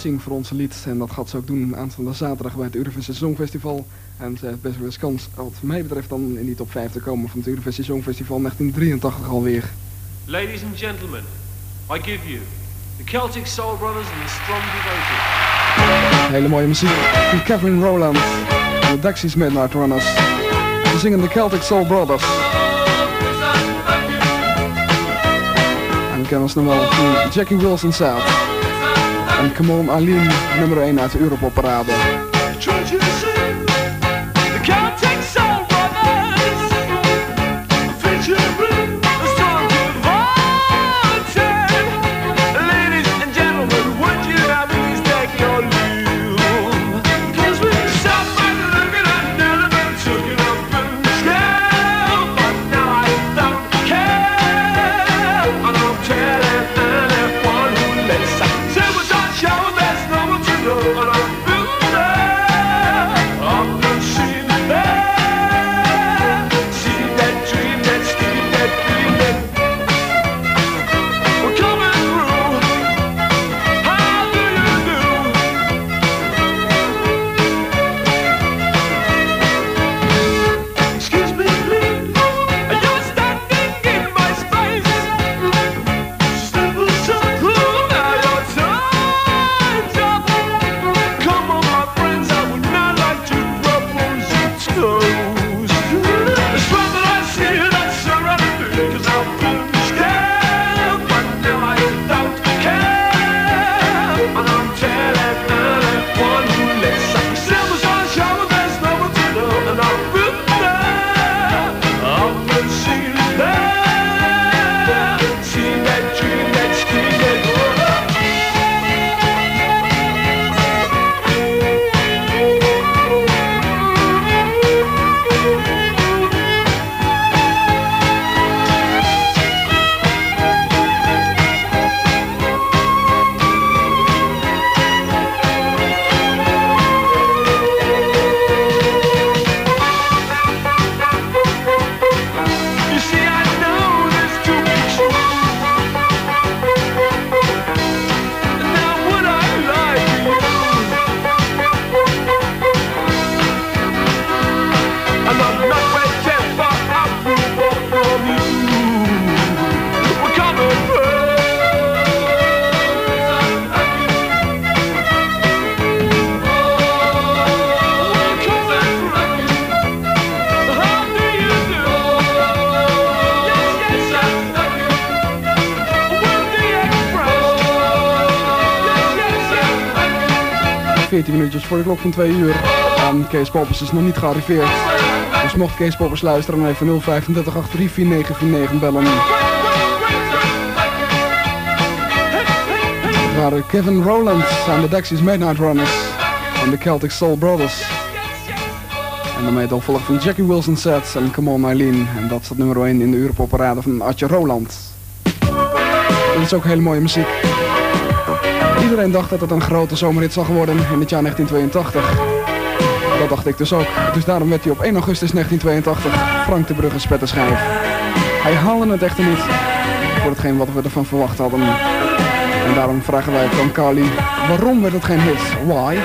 Zing voor onze lied. En dat gaat ze ook doen aanstaande zaterdag bij het Eurovisie Songfestival. En ze heeft best wel eens kans, wat mij betreft, dan in die top 5 te komen van het Eurovisie Songfestival 1983 alweer. Ladies and gentlemen, I give you the Celtic Soul Brothers and the Strong Devoted. Hele mooie muziek van Kevin Rowland de Dexys Midnight Runners. Ze zingen de Celtic Soul Brothers. En we kennen ons nog wel Jackie Wilson South. En Come On Eileen, nummer 1 uit de Europop Parade. 14 minuutjes voor de klok van 2 uur. En Kees Poppers is nog niet gearriveerd. Dus mocht Kees Poppers luisteren, dan even 035 834949 bellen. Waren Kevin Rowland aan de Dexys Midnight Runners en de Celtic Soul Brothers. En daarmee het opvolger van Jackie Wilson Sets en Come On Eileen. En dat het nummer 1 in de Europopparade van Atje Roland. Dit is ook hele mooie muziek. Iedereen dacht dat het een grote zomerhit zou worden in het jaar 1982. Dat dacht ik dus ook. Dus daarom werd hij op 1 augustus 1982 Frank de Brugge spetterschijf. Hij haalde het echter niet voor hetgeen wat we ervan verwacht hadden. En daarom vragen wij van Carly, waarom werd het geen hit? Why?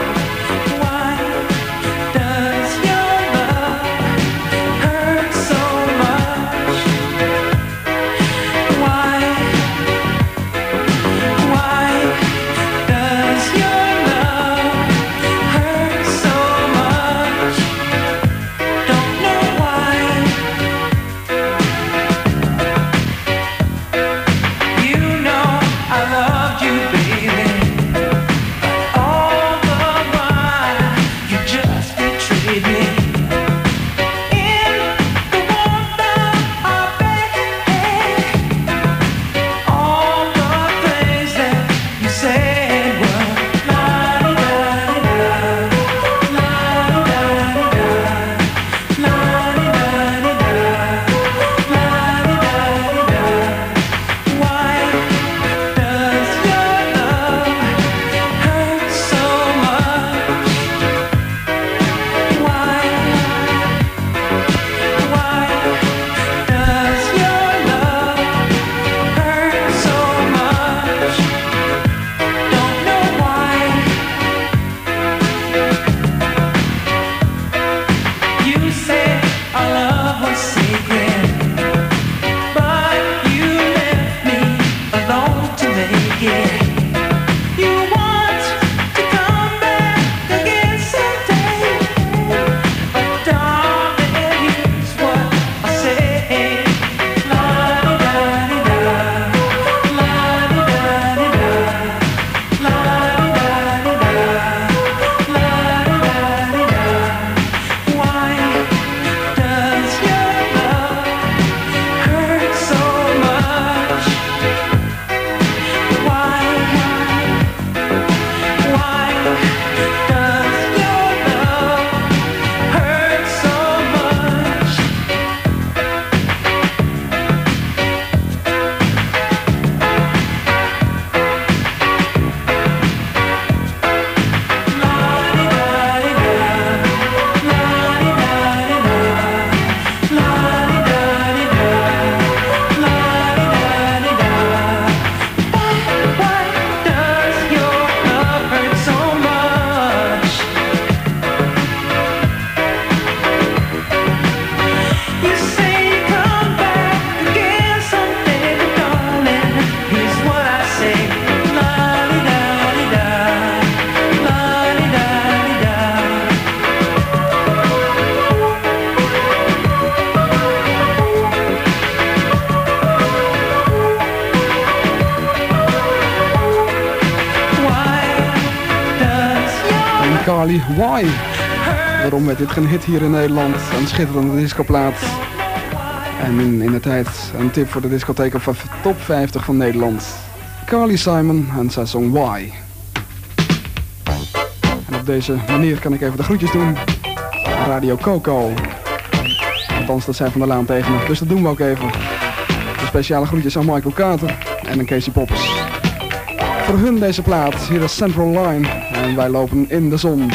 Why? Waarom werd dit geen hit hier in Nederland. Een schitterende discoplaat. En in, in de tijd een tip voor de discotheek van top 50 van Nederland. Carly Simon en zijn song Why. En op deze manier kan ik even de groetjes doen. Radio Coco. Althans, dat zijn van de laan tegen me. Dus dat doen we ook even. De speciale groetjes aan Michael Carter en aan Casey Poppers. Voor hun deze plaat. Hier is Central Line. En wij lopen in de zon.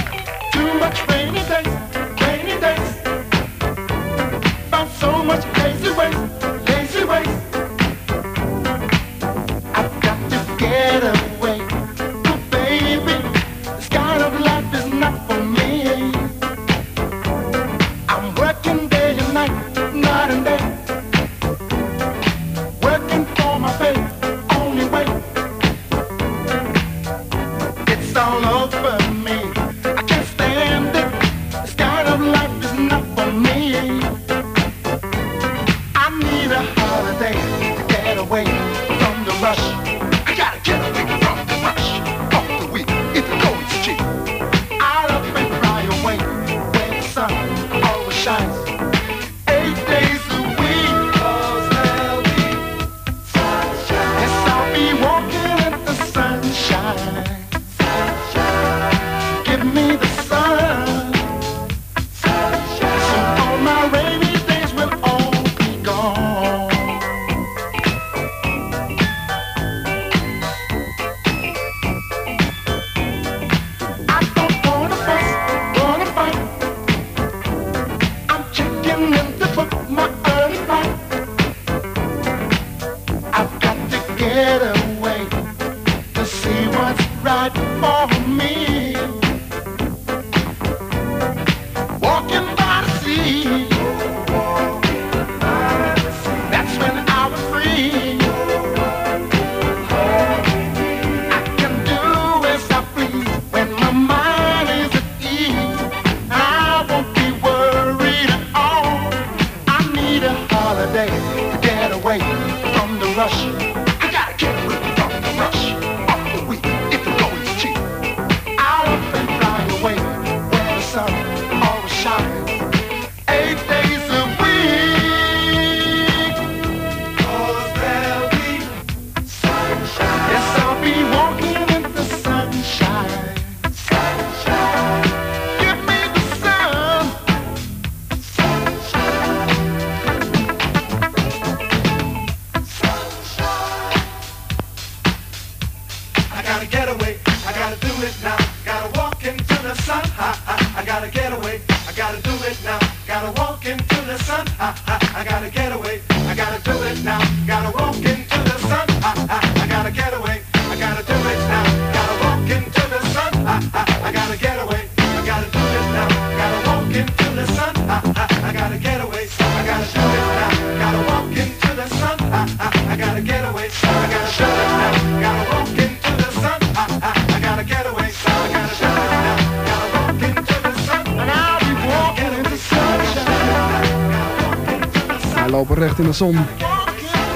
in de zon,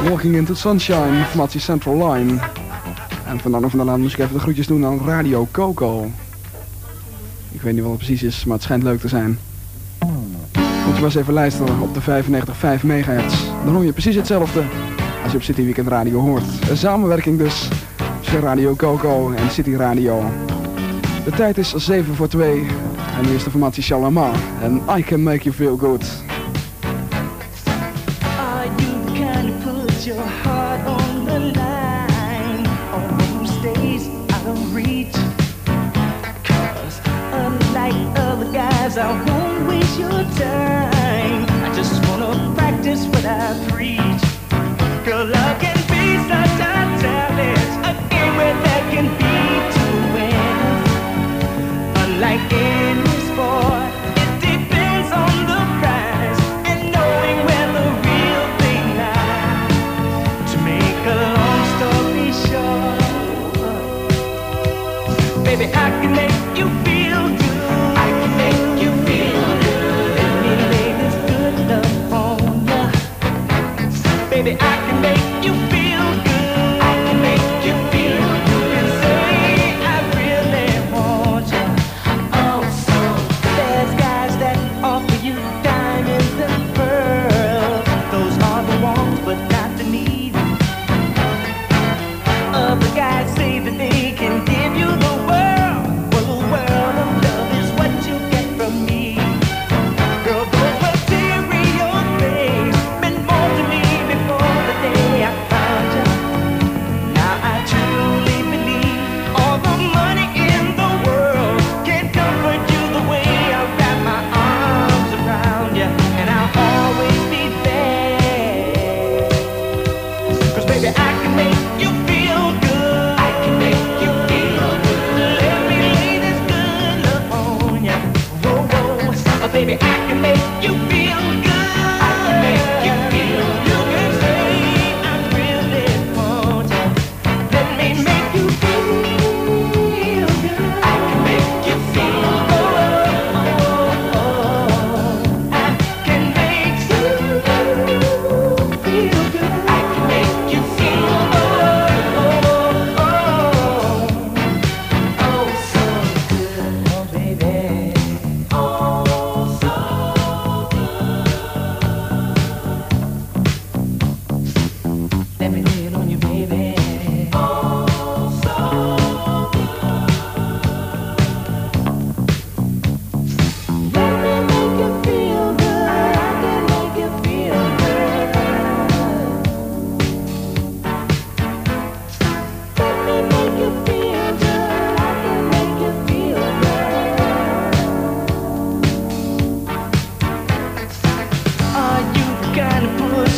Walking into Sunshine, formatie Central Line. En vandaag nog vandaan moest ik even de groetjes doen aan Radio Coco. Ik weet niet wat het precies is, maar het schijnt leuk te zijn. Moet je maar eens even luisteren op de 95,5 MHz. Dan hoor je precies hetzelfde als je op City Weekend Radio hoort. Een samenwerking dus tussen Radio Coco en City Radio. De tijd is 7 voor 2 en nu is de formatie Shalamar en I Can Make You Feel Good.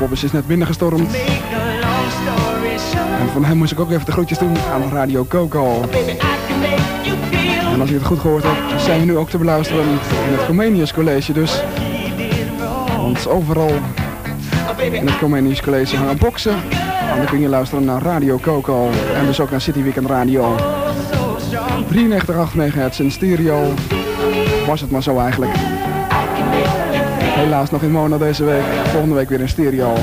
en is net binnengestormd. En van hem moest ik ook even de groetjes doen aan Radio Coco. En als je het goed gehoord hebt, zijn we nu ook te beluisteren in het Comenius College dus. Want overal in het Comenius College hangen boksen. En dan kun je luisteren naar Radio Coco en dus ook naar City Weekend Radio. 93,8 MHz in stereo. Was het maar zo eigenlijk. Helaas nog in mono deze week. Volgende week weer in stereo.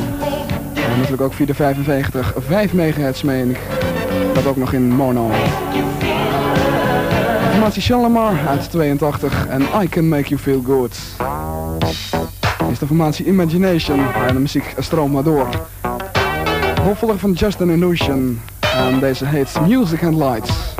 En natuurlijk ook via de 55, 5 MHz meen ik. Dat ook nog in mono. Formatie Shalimar uit 82 en I Can Make You Feel Good. Is de formatie Imagination en de muziek stroomt maar door. Opvolger van Just an Illusion en deze heet Music and Lights.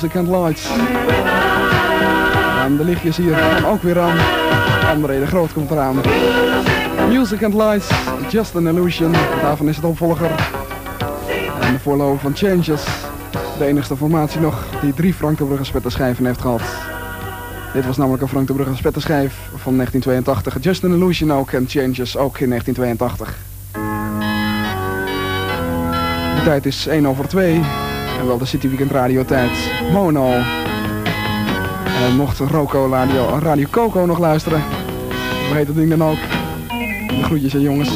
Music and Lights. En de lichtjes hier gaan ook weer aan. André de Groot komt eraan. Music and Lights, Just an Illusion. Daarvan is het opvolger. En de voorloper van Changes. De enigste formatie nog die drie Frank de Brugge heeft gehad. Dit was namelijk een Frank de Brugge spetterschijf van 1982. Just an Illusion ook en Changes ook in 1982. De tijd is 1 over 2. En wel de City Weekend Radio tijd. Mono. En mocht Roco Radio, Radio Coco nog luisteren. Hoe heet dat ding dan ook? De groetjes aan jongens.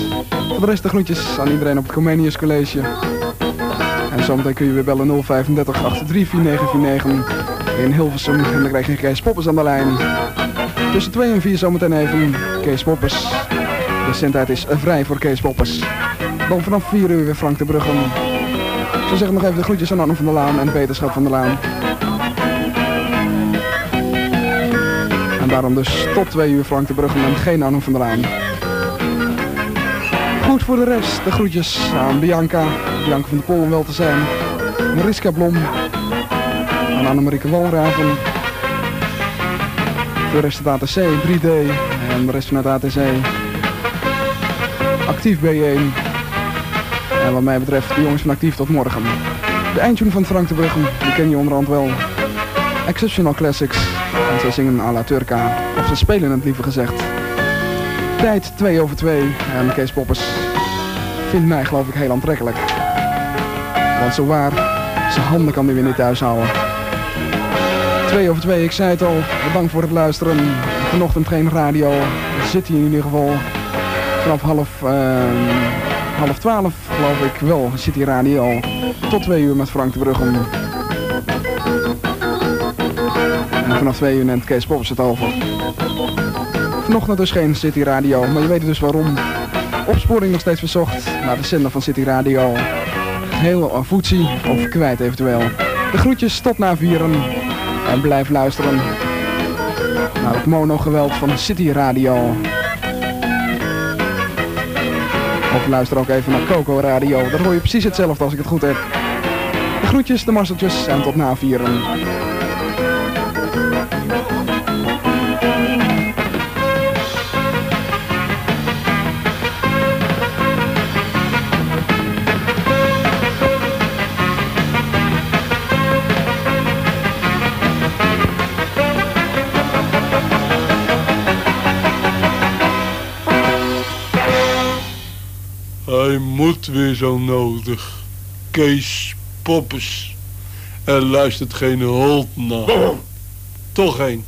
Voor de rest de groetjes aan iedereen op het Comenius College. En En zometeen kun je weer bellen 035 83 4949 in Hilversum. En dan krijg je Kees Poppers aan de lijn. Tussen 2 en 4 zometeen even Kees Poppers. De zendtijd is vrij voor Kees Poppers. Dan vanaf 4 uur weer Frank de Bruggen. Ik zou zeggen nog even de groetjes aan Arno van der Laan en Peterschap van der Laan. En daarom dus tot 2 uur Frank de Bruggen en geen Arno van der Laan. Goed voor de rest, de groetjes aan Bianca, Bianca van de Pol om wel te zijn. Mariska Blom, aan Annemarieke Walraven. De rest het ATC 3D en de rest van het ATC Actief B1. Wat mij betreft de jongens van Actief tot morgen. De eindtune van Frank de Bruggen, die ken je onderhand wel. Exceptional Classics. En zij zingen à la Turca. Of ze spelen het liever gezegd. Tijd 2 over 2. En Kees Poppers vindt mij geloof ik heel aantrekkelijk. Want zo waar, zijn handen kan hij weer niet thuis houden. 2 over 2, ik zei het al. Bedankt voor het luisteren. Vanochtend geen radio. Zit hier in ieder geval vanaf half, ehm, half 12 geloof ik wel. Hier radio tot 2 uur met Frank de Bruggen. En vanaf 2 uur neemt Kees Poppers het over. Vanochtend dus geen City Radio, maar je weet dus waarom. Opsporing nog steeds verzocht naar de zender van City Radio. Heel aan voetzie of kwijt eventueel. De groetjes tot na vieren. En blijf luisteren naar het monogeweld van City Radio. Of luister ook even naar Coco Radio. Daar hoor je precies hetzelfde als ik het goed heb. De groetjes, de marseltjes en tot na vieren. Moet weer zo nodig. Kees Poppes. Er luistert geen hond naar. Toch een.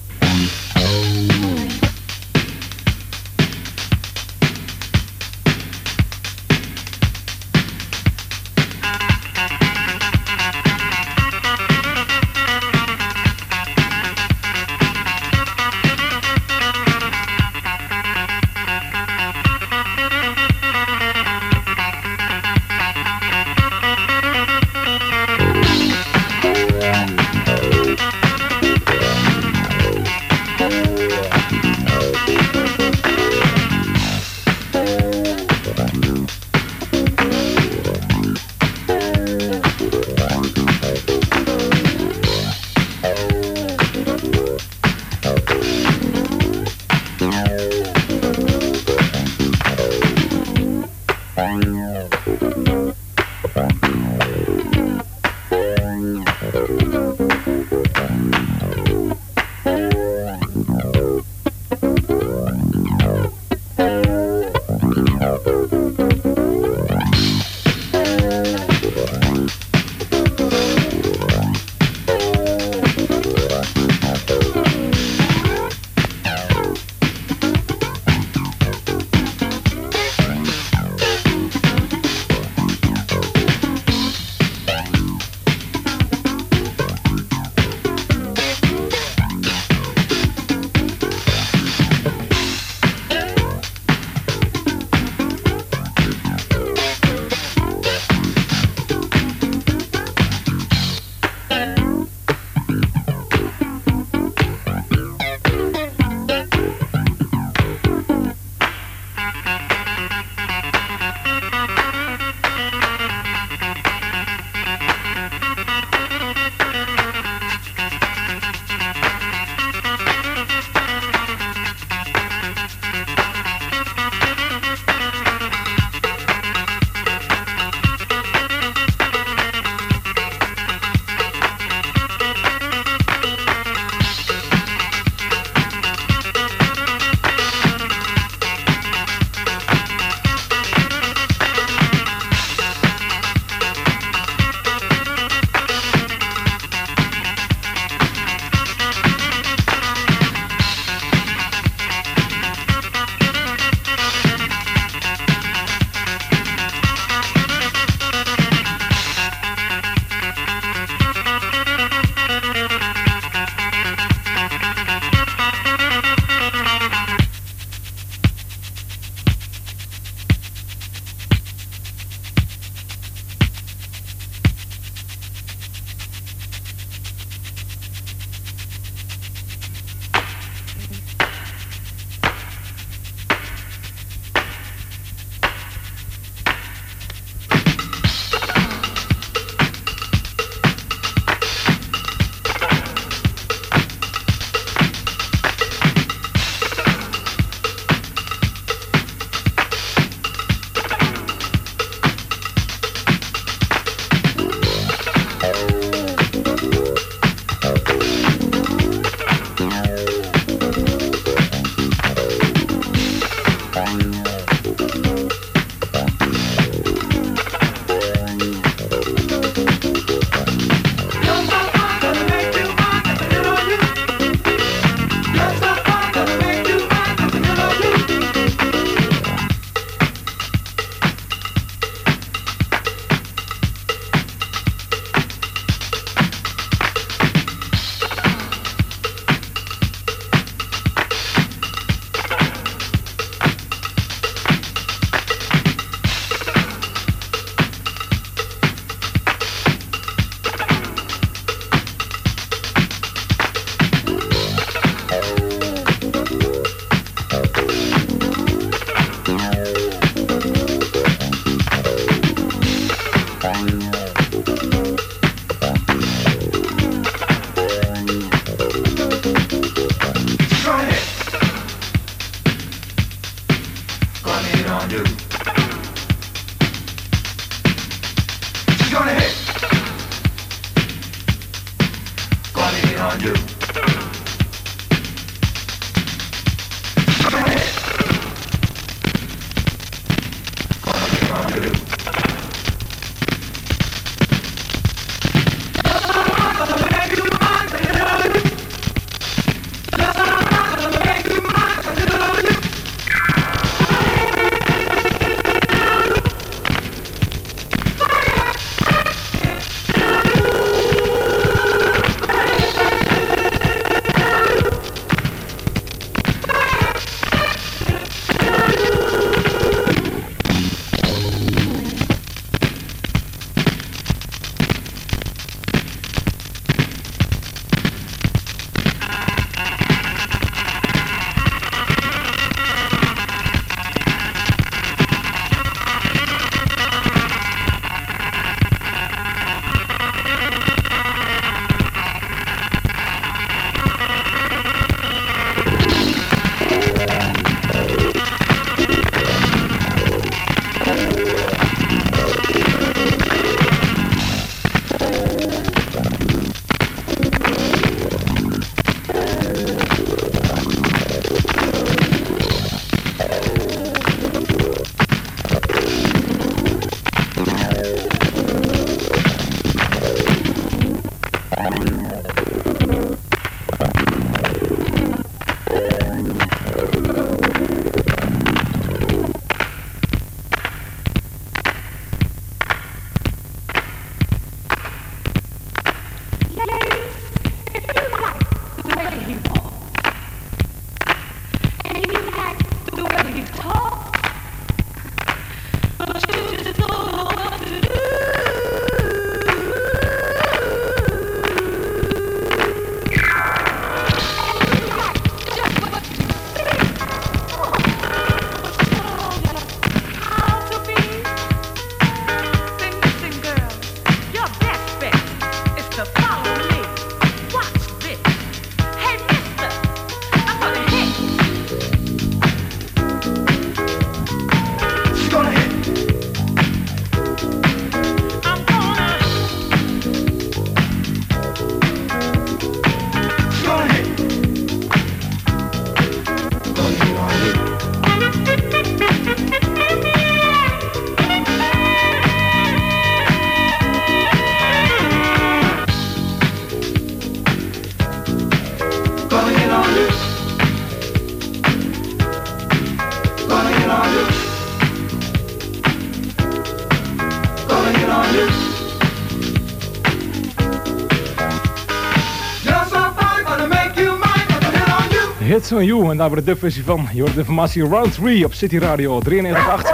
Hits on You. En daar wordt de dubversie van. Je hoort de informatie Round 3 op City Radio 93.8.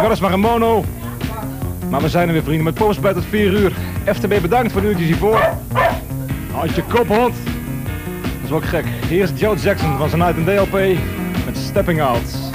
Weliswaar een mono. Maar we zijn er weer vrienden met Postbed tot 4 uur. FTB bedankt voor de uurtjes hiervoor. Houd je kop hond. Dat is wel gek. Hier is Joe Jackson van zijn Night and Day LP met Stepping Out.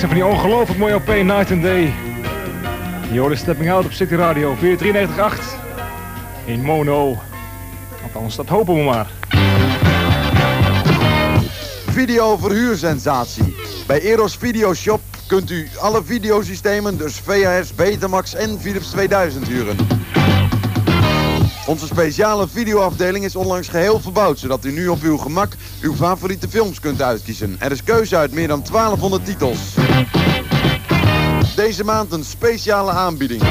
Jackson van die ongelooflijk mooie OP Night and Day. Je Stepping Out op City Radio 493.8 in mono. Althans, dat hopen we maar. Video verhuursensatie. Bij Eros Videoshop kunt u alle videosystemen, dus VHS, Betamax en Philips 2000 huren. Onze speciale videoafdeling is onlangs geheel verbouwd, zodat u nu op uw gemak uw favoriete films kunt uitkiezen. Er is keuze uit meer dan 1200 titels. Deze maand een speciale aanbieding.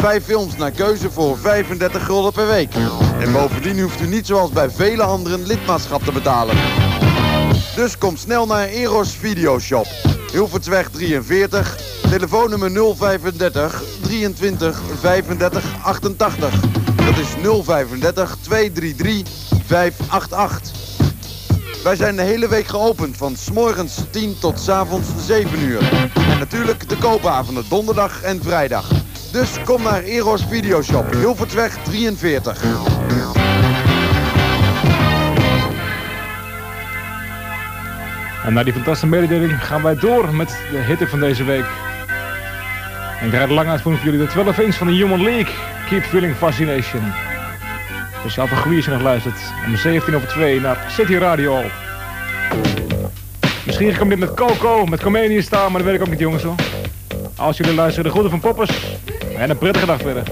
Vijf films naar keuze voor 35 gulden per week. En bovendien hoeft u niet zoals bij vele anderen lidmaatschap te betalen. Dus kom snel naar Eros Videoshop. Hilvertsweg 43, telefoonnummer 035 23 35 88. Dat is 035 233 588. Wij zijn de hele week geopend van s morgens 10 tot s avonds 7 uur. En natuurlijk de koopavonden donderdag en vrijdag. Dus kom naar Eros Videoshop, Hilvertsweg 43. En na die fantastische mededeling gaan wij door met de hitte van deze week. En ik draai de lang uitvoering voor jullie de 12 inch van de Human League. Keep Feeling Fascination. Speciaal voor Gwies nog luistert. Om 17 over 2 naar City Radio. Misschien dit met Coco, met Comedian staan, maar dat weet ik ook niet jongens hoor. Als jullie luisteren, de groeten van Poppers. En een prettige dag verder.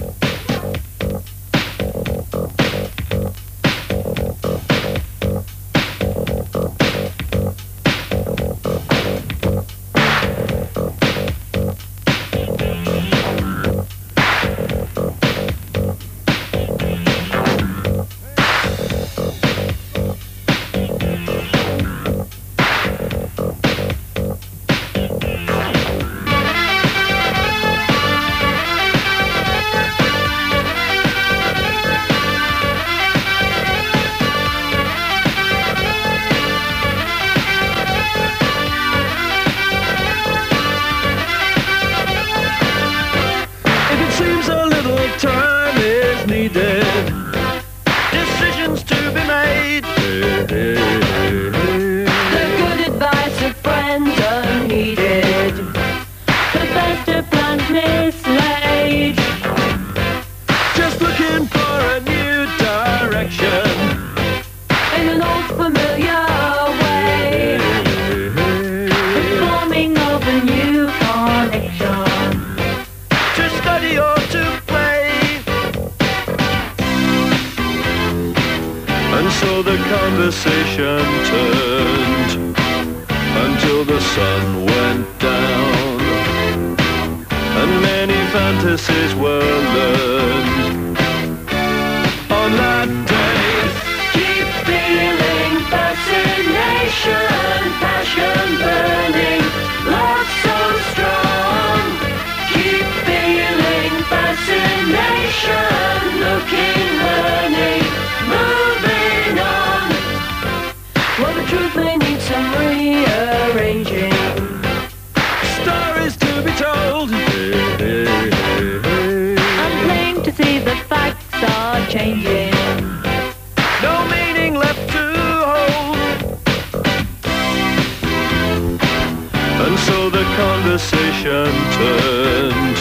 Conversation turned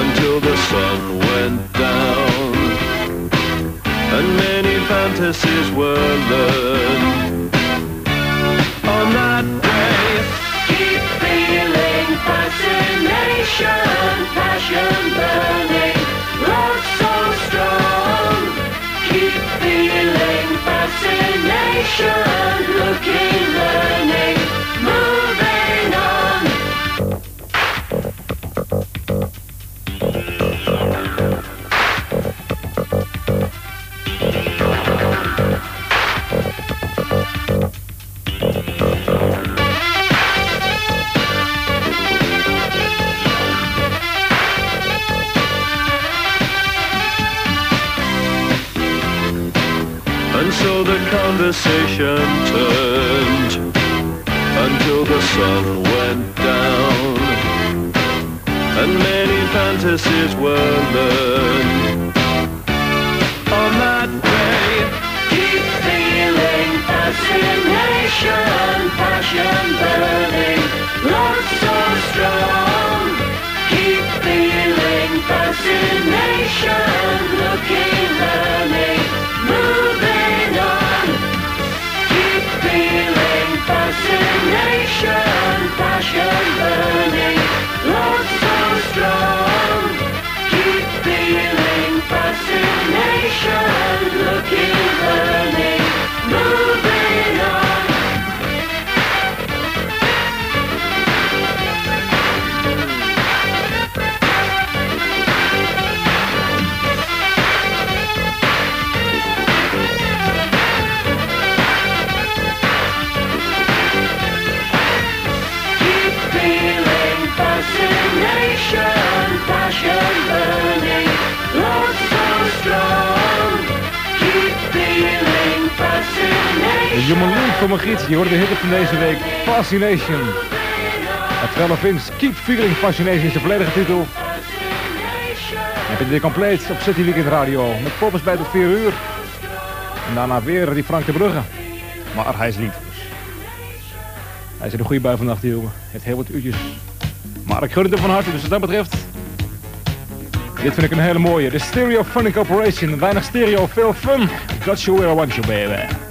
until the sun went down. And many fantasies were learned on that day. Keep feeling fascination, passion burning, fascination, passion burning, love so strong. Keep feeling fascination, looking, learning, Voor Magiet, je hoorde de hit van deze week, Fascination. Het 12 inch Keep Feeling Fascination is de volledige titel. Je dit compleet op City Weekend Radio, met poppers bij tot 4 uur. En daarna weer die Frank de Brugge. Maar hij is lief. Hij is in een goede bui vannacht, die jongen. Het heel wat uurtjes. Maar ik gun het hem van harte, dus wat dat betreft... Dit vind ik een hele mooie. De Stereo Funny Corporation. Weinig stereo, veel fun. Got you where I want you, baby.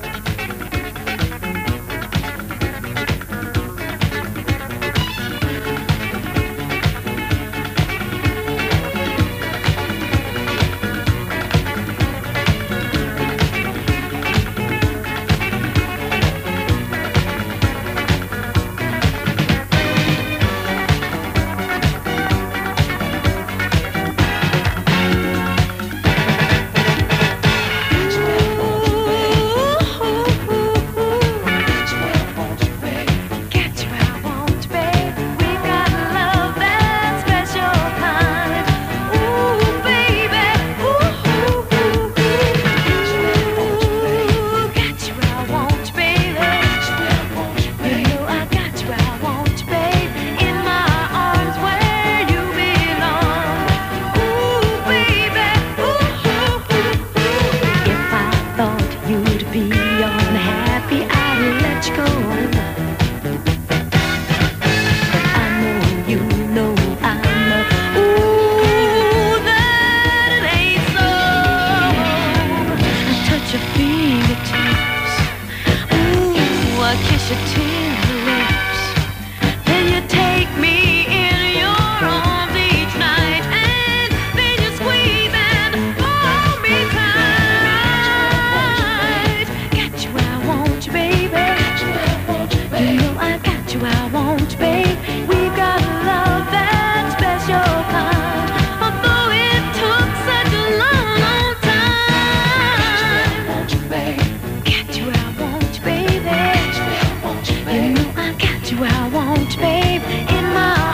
my want, babe, in my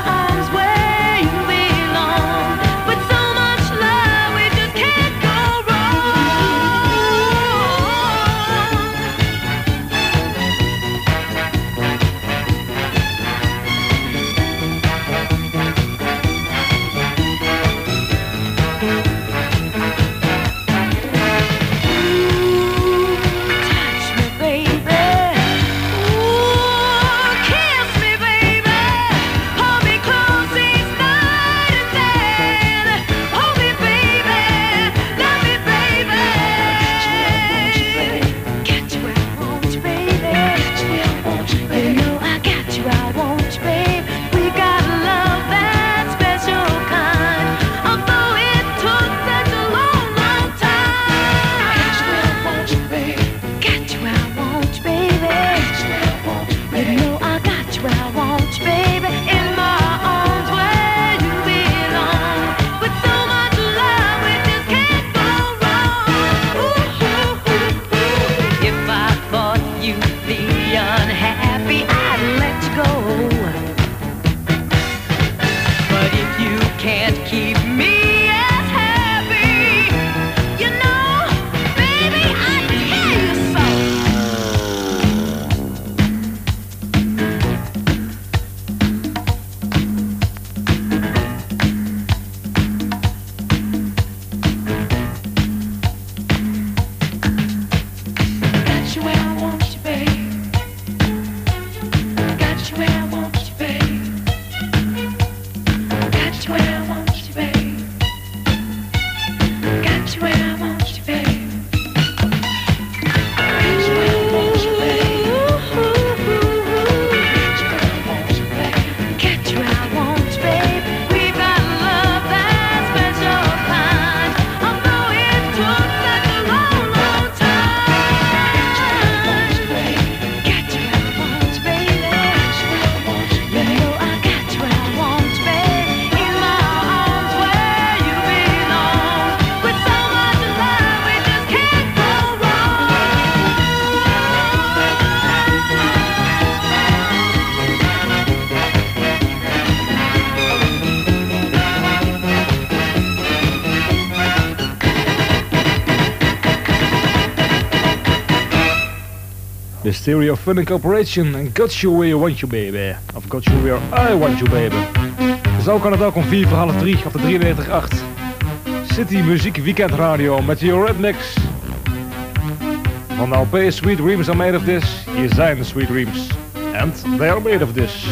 Stereo Funding Corporation en Got You Where You Want You Baby. Of Got You Where I Want You Baby. Zo kan het ook om 4 voor half 3 op de 93.8. City Muziek Weekend Radio met your Redmix. Van de Sweet Dreams are made of this. Hier zijn de Sweet Dreams. And they are made of this.